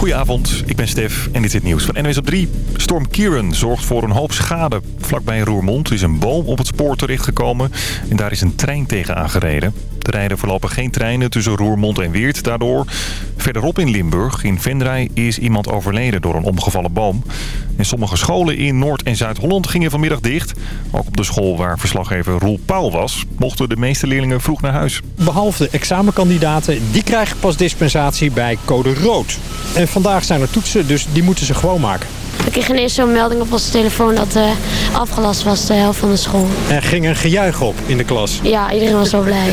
Goedenavond, ik ben Stef en dit is het nieuws van NWS op 3. Storm Kieran zorgt voor een hoop schade. Vlakbij Roermond is een boom op het spoor terechtgekomen en daar is een trein tegen aangereden. Rijden voorlopig geen treinen tussen Roermond en Weert daardoor. Verderop in Limburg, in Venray, is iemand overleden door een omgevallen boom. En sommige scholen in Noord- en Zuid-Holland gingen vanmiddag dicht. Ook op de school waar verslaggever Roel Pauw was, mochten de meeste leerlingen vroeg naar huis. Behalve de examenkandidaten, die krijgen pas dispensatie bij code rood. En vandaag zijn er toetsen, dus die moeten ze gewoon maken. We kregen ineens zo'n melding op onze telefoon dat uh, afgelast was de helft van de school. Er ging een gejuich op in de klas. Ja, iedereen was zo blij.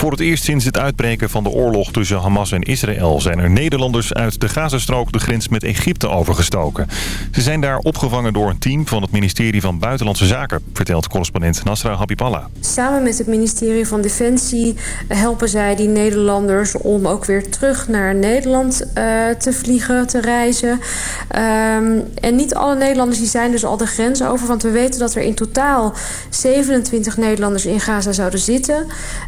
Voor het eerst sinds het uitbreken van de oorlog tussen Hamas en Israël... zijn er Nederlanders uit de Gazastrook de grens met Egypte overgestoken. Ze zijn daar opgevangen door een team van het ministerie van Buitenlandse Zaken... vertelt correspondent Nasra Habiballa. Samen met het ministerie van Defensie helpen zij die Nederlanders... om ook weer terug naar Nederland uh, te vliegen, te reizen. Um, en niet alle Nederlanders die zijn dus al de grens over... want we weten dat er in totaal 27 Nederlanders in Gaza zouden zitten...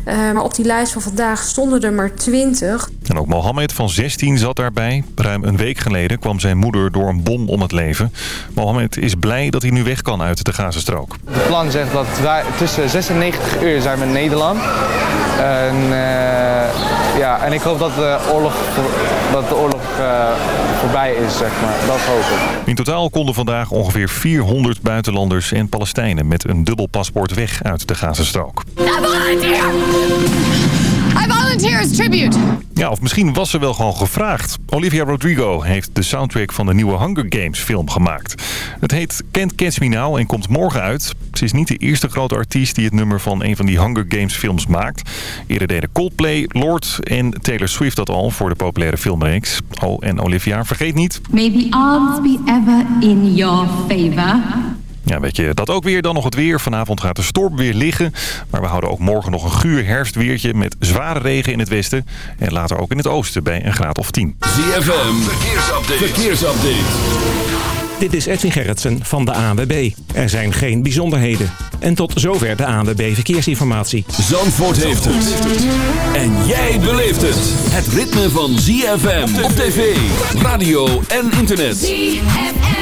Uh, maar op die lijst van vandaag stonden er maar 20. En ook Mohammed van 16 zat daarbij. Ruim een week geleden kwam zijn moeder door een bom om het leven. Mohammed is blij dat hij nu weg kan uit de Gazastrook. Het plan zegt dat wij tussen 96 uur zijn met Nederland. En, uh, ja, en ik hoop dat de oorlog, dat de oorlog uh, voorbij is, zeg maar. Dat hoop ik. In totaal konden vandaag ongeveer 400 buitenlanders en Palestijnen met een dubbel paspoort weg uit de Gazastrook. I volunteer as tribute. Ja, of misschien was ze wel gewoon gevraagd. Olivia Rodrigo heeft de soundtrack van de nieuwe Hunger Games film gemaakt. Het heet Can't Catch Me Now en komt morgen uit. Ze is niet de eerste grote artiest die het nummer van een van die Hunger Games films maakt. Eerder deden Coldplay, Lord en Taylor Swift dat al voor de populaire filmreeks. Oh, en Olivia, vergeet niet... May the odds be ever in your favor. Ja, weet je dat ook weer. Dan nog het weer. Vanavond gaat de storm weer liggen. Maar we houden ook morgen nog een guur herfstweertje met zware regen in het westen. En later ook in het oosten bij een graad of 10. ZFM, verkeersupdate. verkeersupdate. Dit is Edwin Gerritsen van de ANWB. Er zijn geen bijzonderheden. En tot zover de ANWB Verkeersinformatie. Zandvoort heeft het. En jij beleeft het. Het ritme van ZFM op tv, radio en internet. ZFM.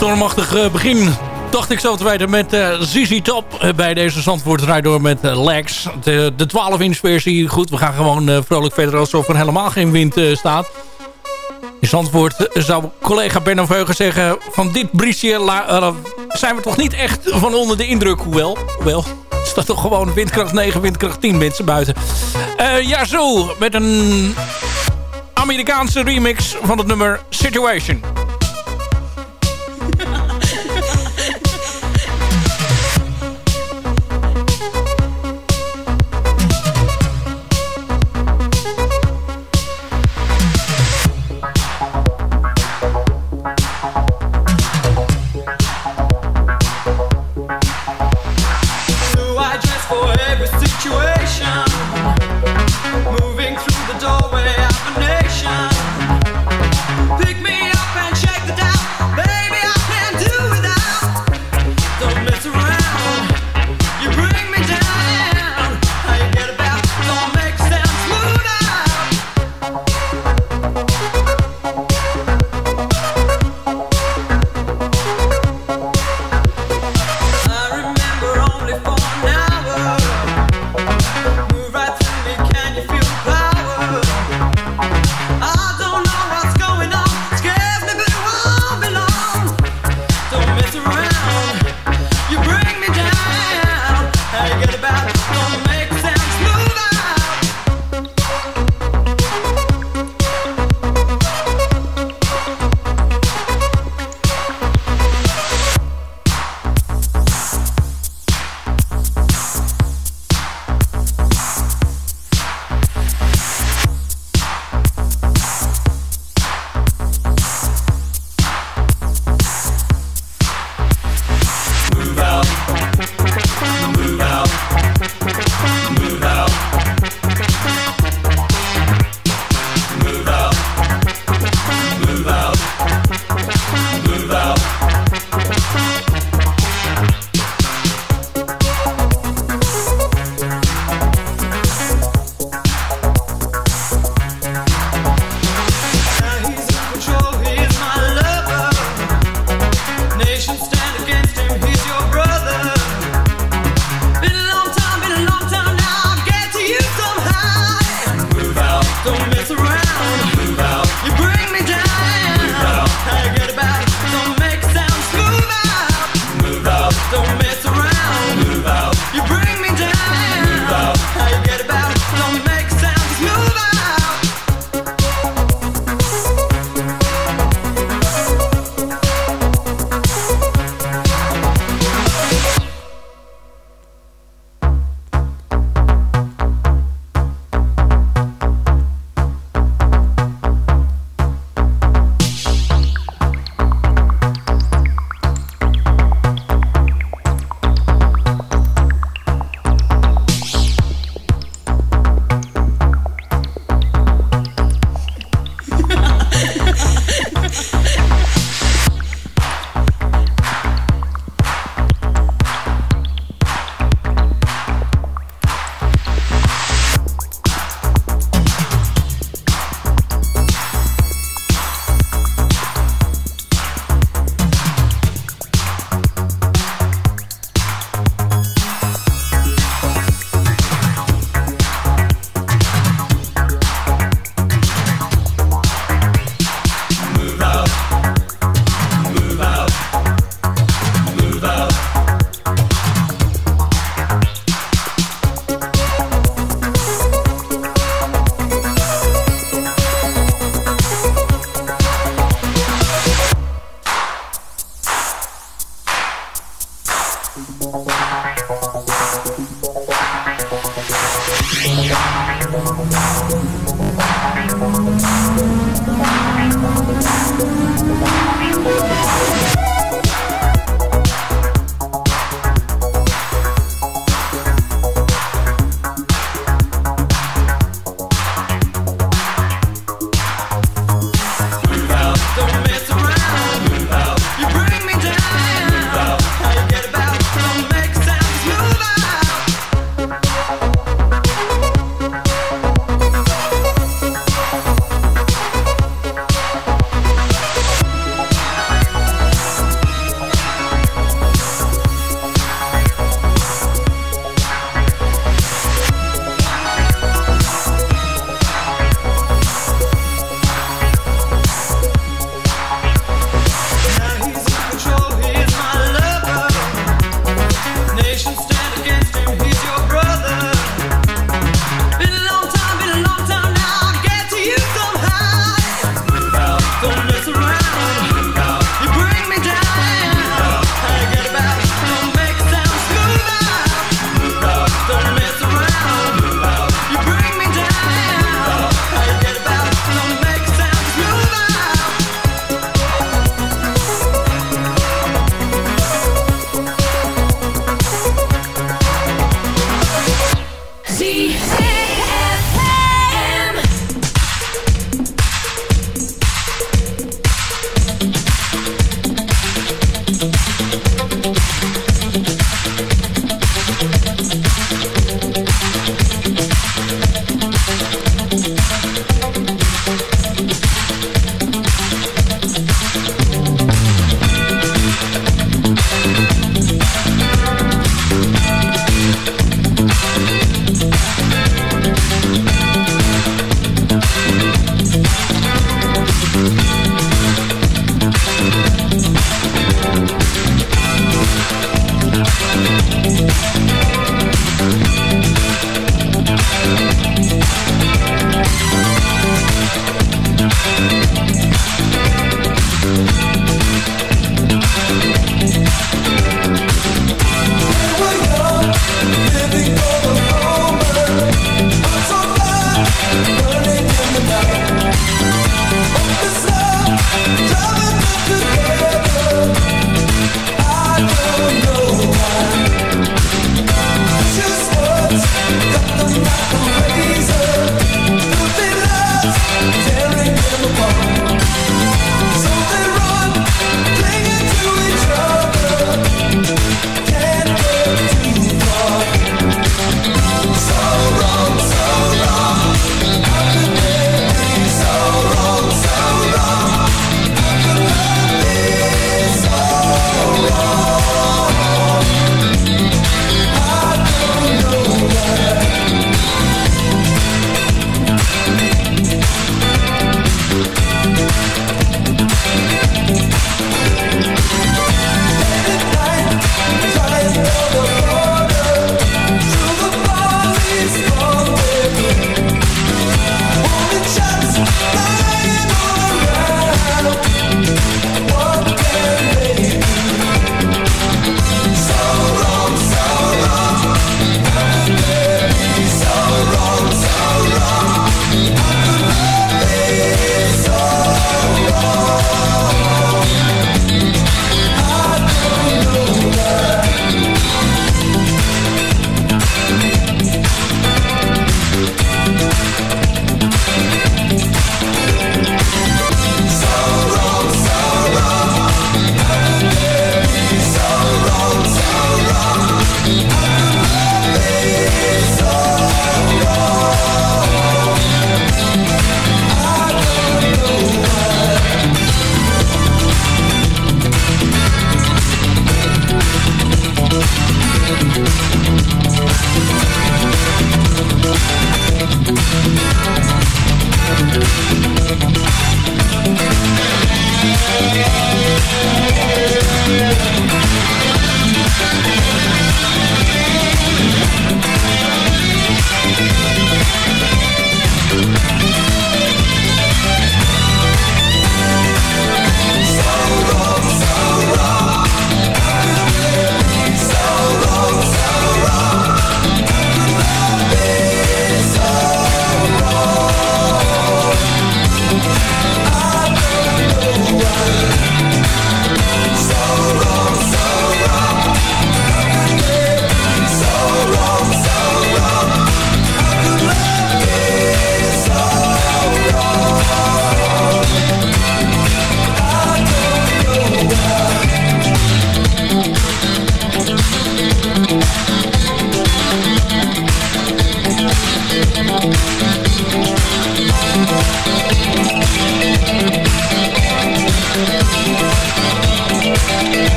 Stormachtig eh, begin. Dacht ik zo te weten met uh, Zizi Top uh, bij deze Zandvoort door met Lex. De, de 12-inch versie. Goed, we gaan gewoon vrolijk verder alsof er helemaal geen wind staat. In Zandvoort zou collega Benno Veugen zeggen... van dit briesje zijn we toch niet echt van onder de indruk. Hoewel, hoewel staat toch gewoon windkracht 9, windkracht 10 mensen buiten. ja, zo, met een Amerikaanse remix van het nummer Situation.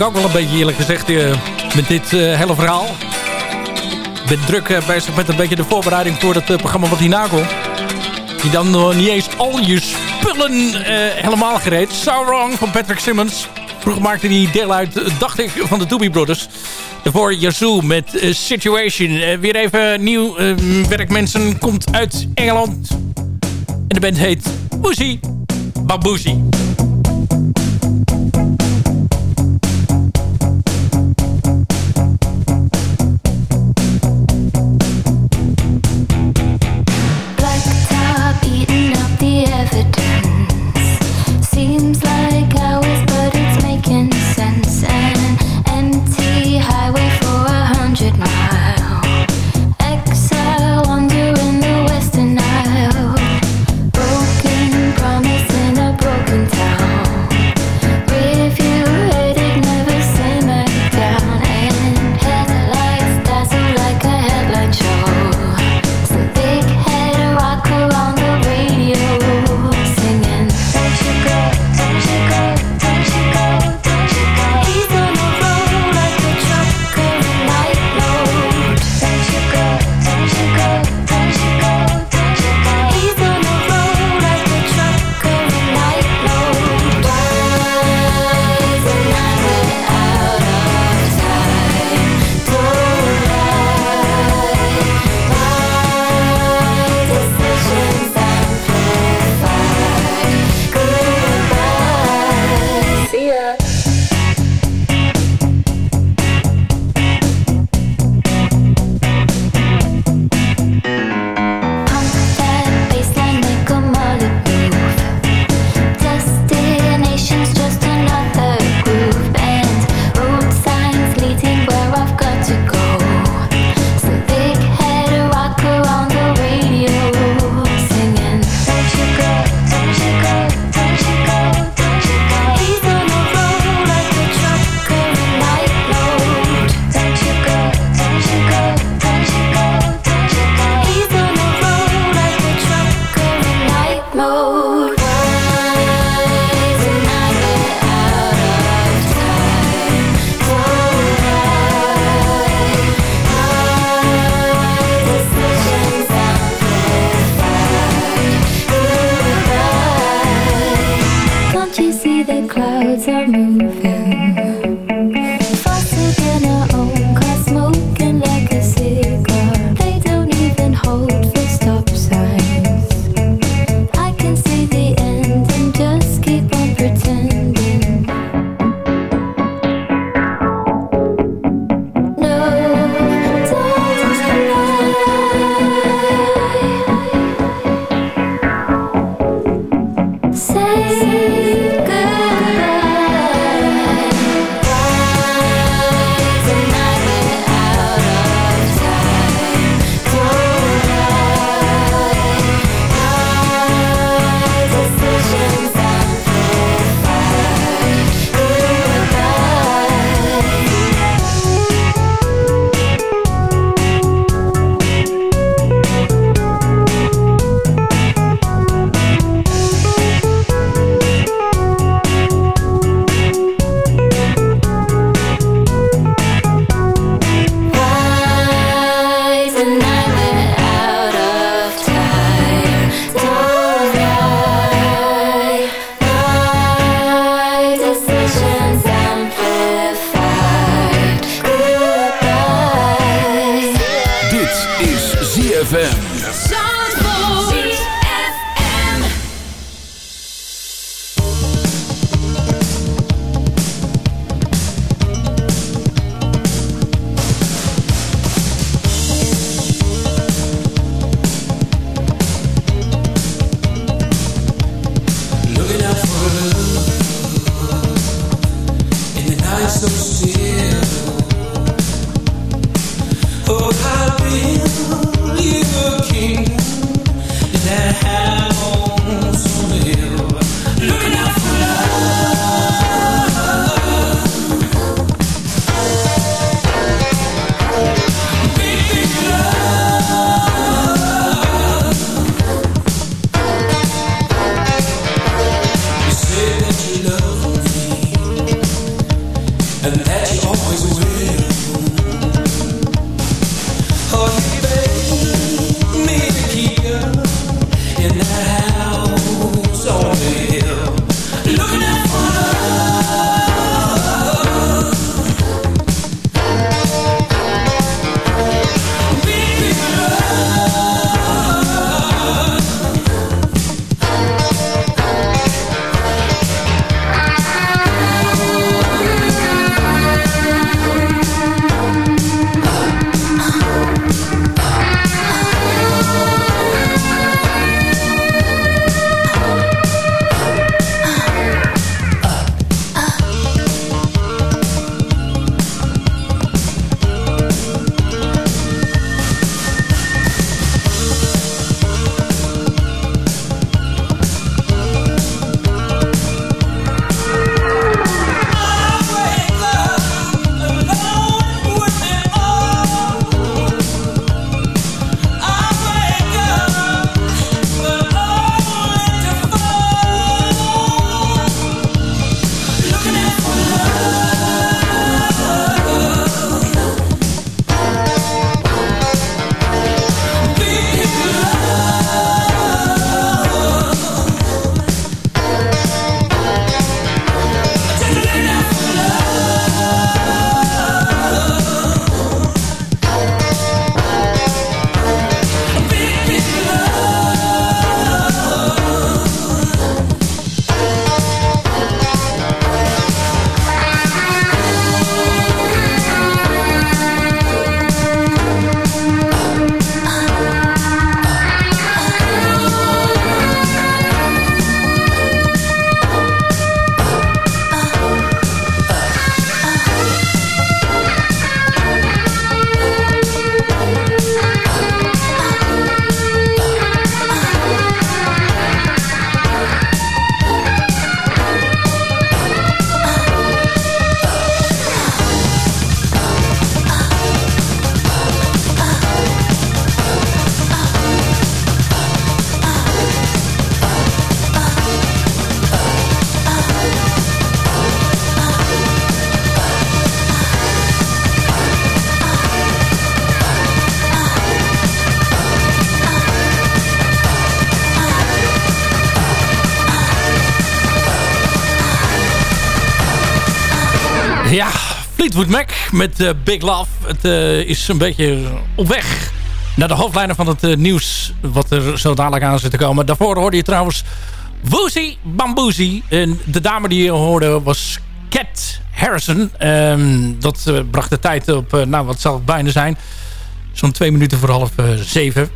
Ik ook wel een beetje eerlijk gezegd uh, met dit uh, hele verhaal. Ik ben druk uh, bezig met een beetje de voorbereiding voor het programma wat hierna komt. Die dan nog niet eens al je spullen helemaal gereed. So Wrong van Patrick Simmons. Vroeger maakte hij deel uit, dacht ik, van de Doobie Brothers. Voor Yazoo met Situation. weer even nieuw werk mensen. Komt uit Engeland. En de band heet Boozy Baboozy. Fleetwood Mac met Big Love. Het is een beetje op weg naar de hoofdlijnen van het nieuws... wat er zo dadelijk aan zit te komen. Daarvoor hoorde je trouwens Woozy Bamboozy. En de dame die je hoorde was Cat Harrison. Um, dat bracht de tijd op, nou wat zal het bijna zijn. Zo'n twee minuten voor half zeven.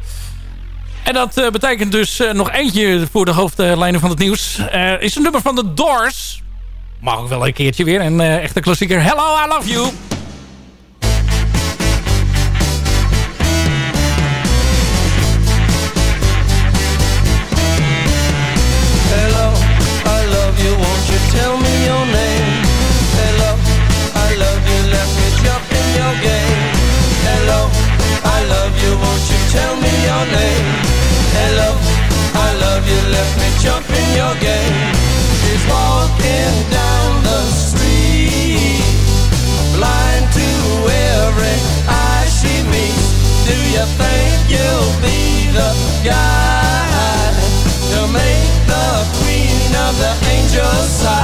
En dat betekent dus nog eentje voor de hoofdlijnen van het nieuws. is een nummer van de Doors. Mag ook wel een keertje weer. Een echte klassieker. Hello, I love you. Hello, I love you. Won't you tell me your name? Hello, I love you. Let me jump in your game. Hello, I love you. Won't you tell me your name? Hello, I love you. Let me jump in your game. She's walking down you think you'll be the guy to make the queen of the angels?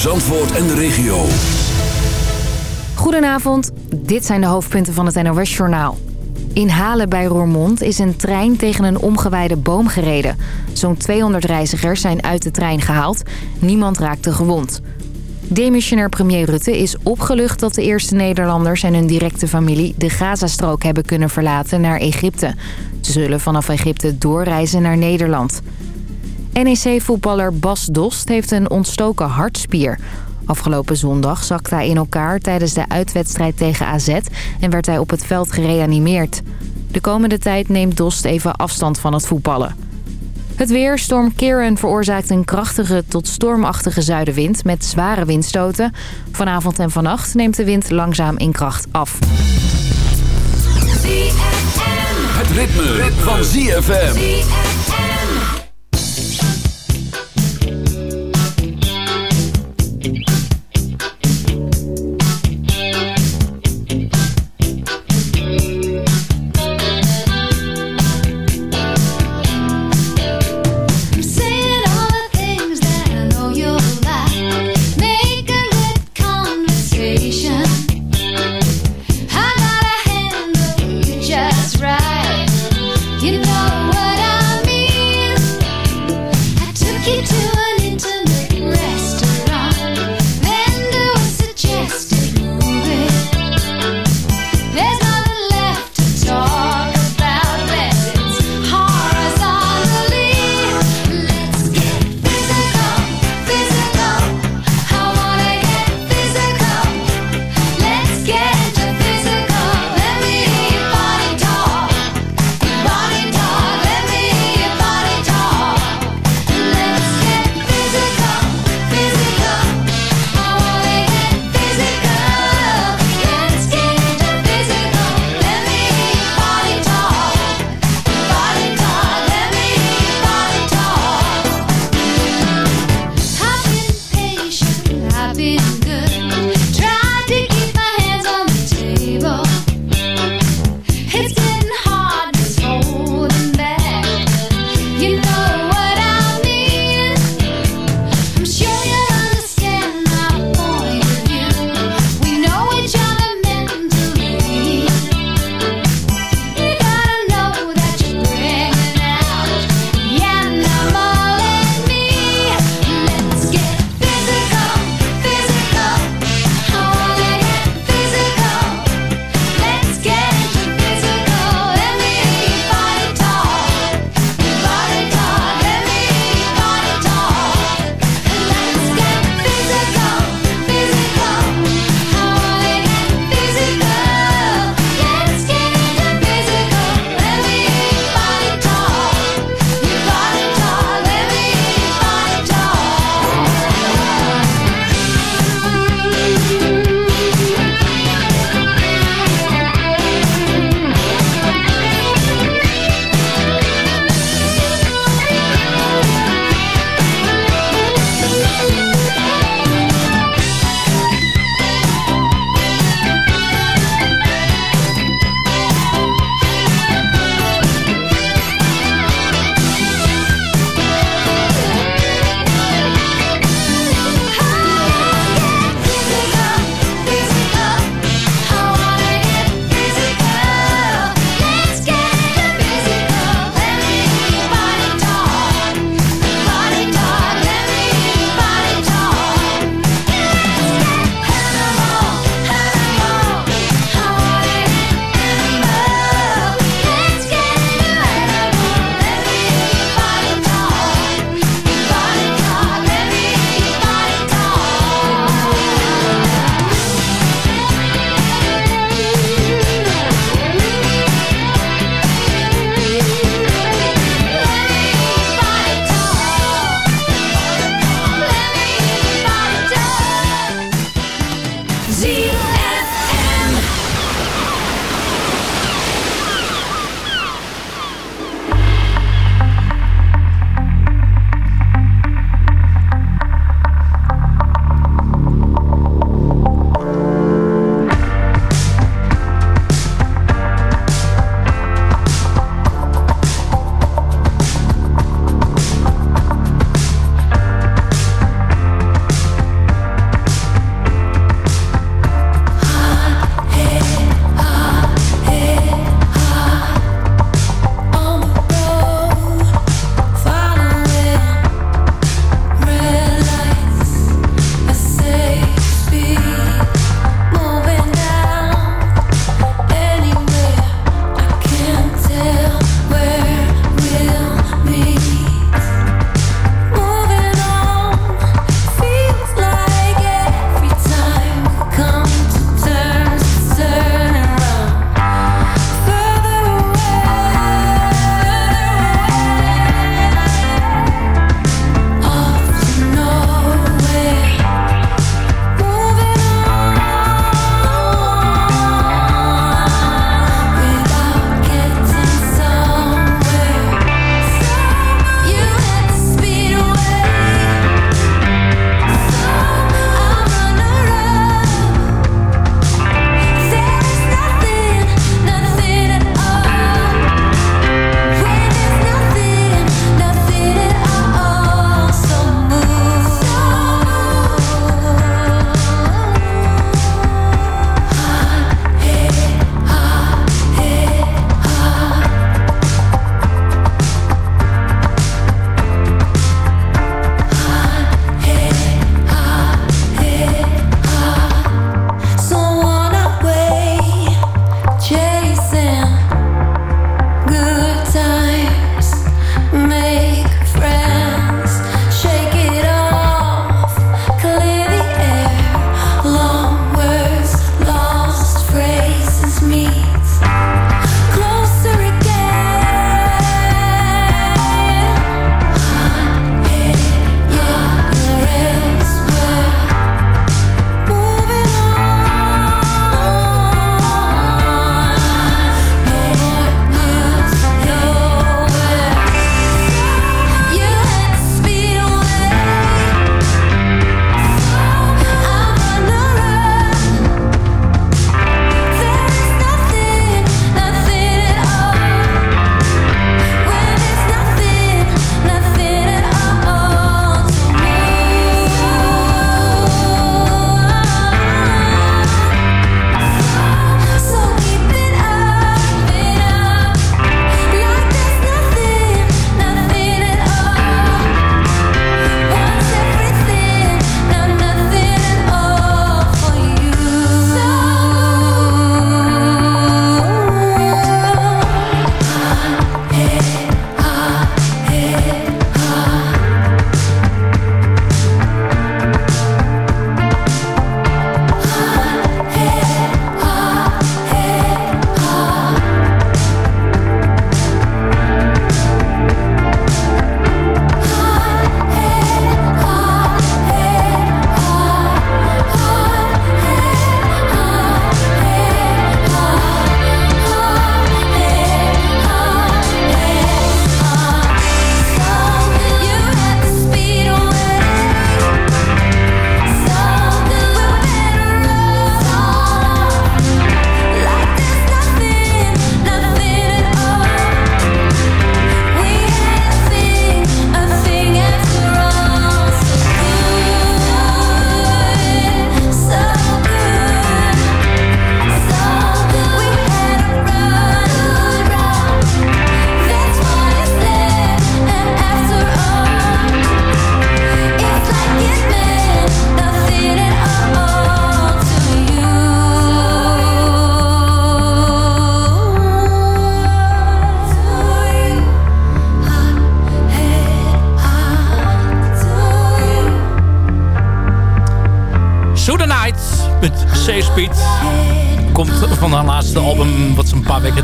Zandvoort en de regio. Goedenavond, dit zijn de hoofdpunten van het NOS-journaal. In Halen bij Roermond is een trein tegen een omgewijde boom gereden. Zo'n 200 reizigers zijn uit de trein gehaald. Niemand raakte gewond. Demissionair premier Rutte is opgelucht dat de eerste Nederlanders en hun directe familie de Gazastrook hebben kunnen verlaten naar Egypte. Ze zullen vanaf Egypte doorreizen naar Nederland. NEC-voetballer Bas Dost heeft een ontstoken hartspier. Afgelopen zondag zakte hij in elkaar tijdens de uitwedstrijd tegen AZ en werd hij op het veld gereanimeerd. De komende tijd neemt Dost even afstand van het voetballen. Het weer, storm Kieran veroorzaakt een krachtige tot stormachtige zuidenwind met zware windstoten. Vanavond en vannacht neemt de wind langzaam in kracht af. Het ritme, van ZFM.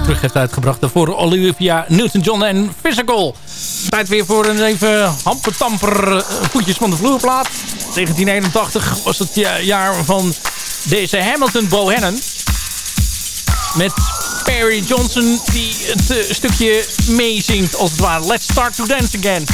terug heeft uitgebracht. voor Olivia Newton-John en Physical. Tijd weer voor een even hampertamper eh, voetjes van de vloerplaat. 1981 was het jaar van deze Hamilton Bohannon. Met Perry Johnson die het eh, stukje meezingt als het ware. Let's start to dance again.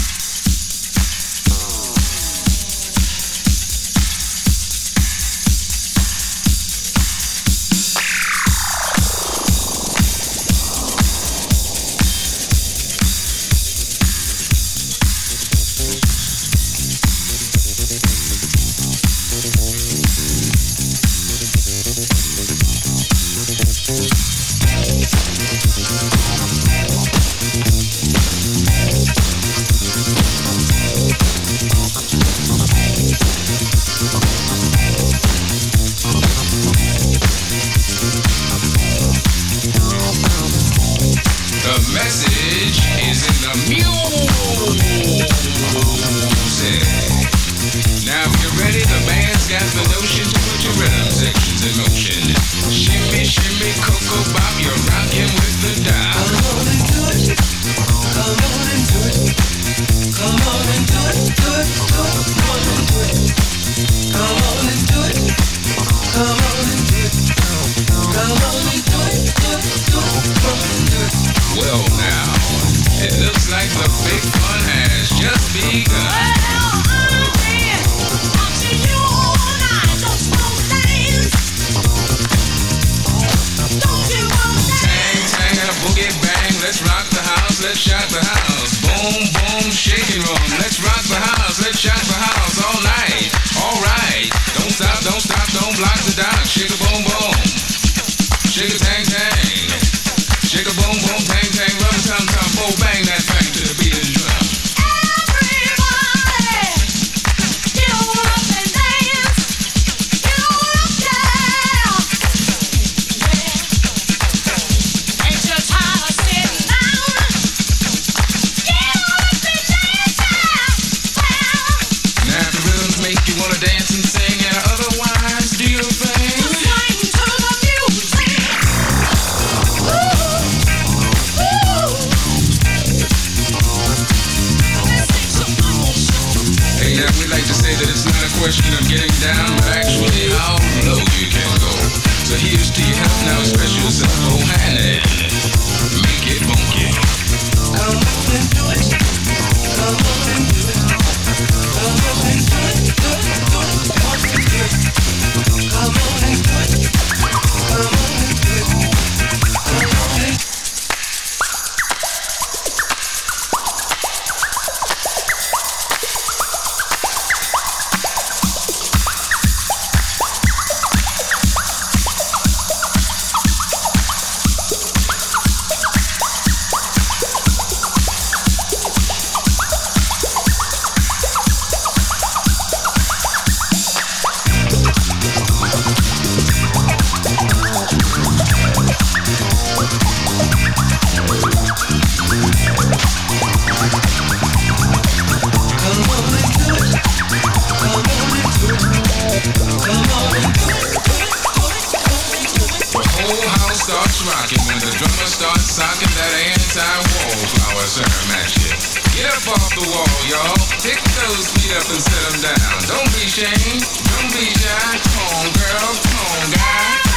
boys trying that. Get up off the wall, y'all. Pick those feet up and set them down. Don't be ashamed. Don't be shy. Come on, girl. Come on, guy.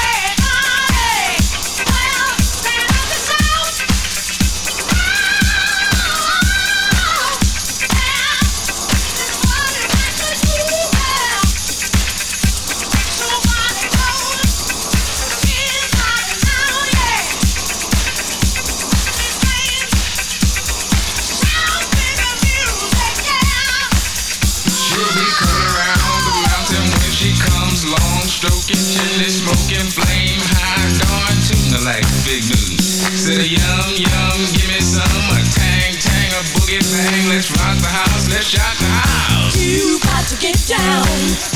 Flame, high like Big yum, yum, give me some, a tang, tang, a boogie bang. Let's rock the house, let's shock the house. You got to get down.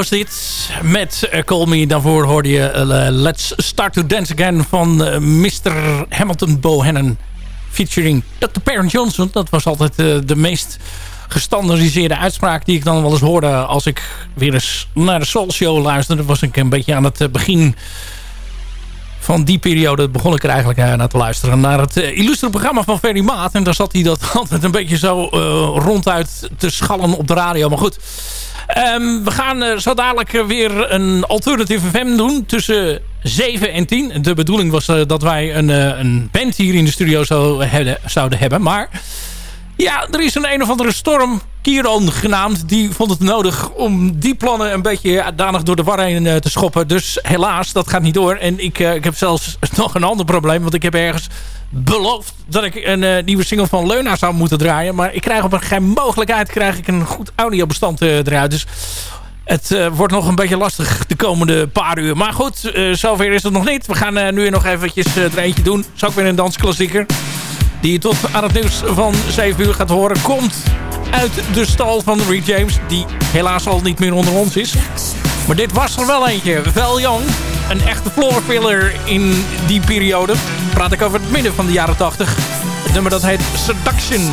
Was dit met eh, Call Me. Daarvoor hoorde je eh, Let's Start to Dance Again van eh, Mr. Hamilton Bohannon. featuring Dr. Perrin Johnson. Dat was altijd de meest gestandardiseerde uitspraak die ik dan wel eens hoorde... als ik weer eens naar de Soul Show luisterde. was ik een beetje aan het begin van die periode begon ik er eigenlijk naar te luisteren. Naar het illustre programma van Ferry Maat. En daar zat hij dat altijd een beetje zo ronduit te schallen op de radio. Maar goed, um, we gaan uh, zo dadelijk weer een alternatieve FM doen tussen 7 en 10. De bedoeling was dat wij een, een band hier in de studio zouden hebben. Maar ja, er is een een of andere storm, Kiron genaamd. Die vond het nodig om die plannen een beetje danig door de war heen te schoppen. Dus helaas, dat gaat niet door. En ik, ik heb zelfs nog een ander probleem. Want ik heb ergens beloofd dat ik een uh, nieuwe single van Leuna zou moeten draaien. Maar ik krijg op een geen mogelijkheid krijg ik een goed audiobestand eruit. Dus het uh, wordt nog een beetje lastig de komende paar uur. Maar goed, uh, zover is het nog niet. We gaan uh, nu nog eventjes er eentje doen. Is ook weer een dansklassieker die je tot aan het nieuws van 7 uur gaat horen... komt uit de stal van Rick James... die helaas al niet meer onder ons is. Maar dit was er wel eentje. Vel Young, een echte floorfiller in die periode. Praat ik over het midden van de jaren 80. Het nummer dat heet Seduction.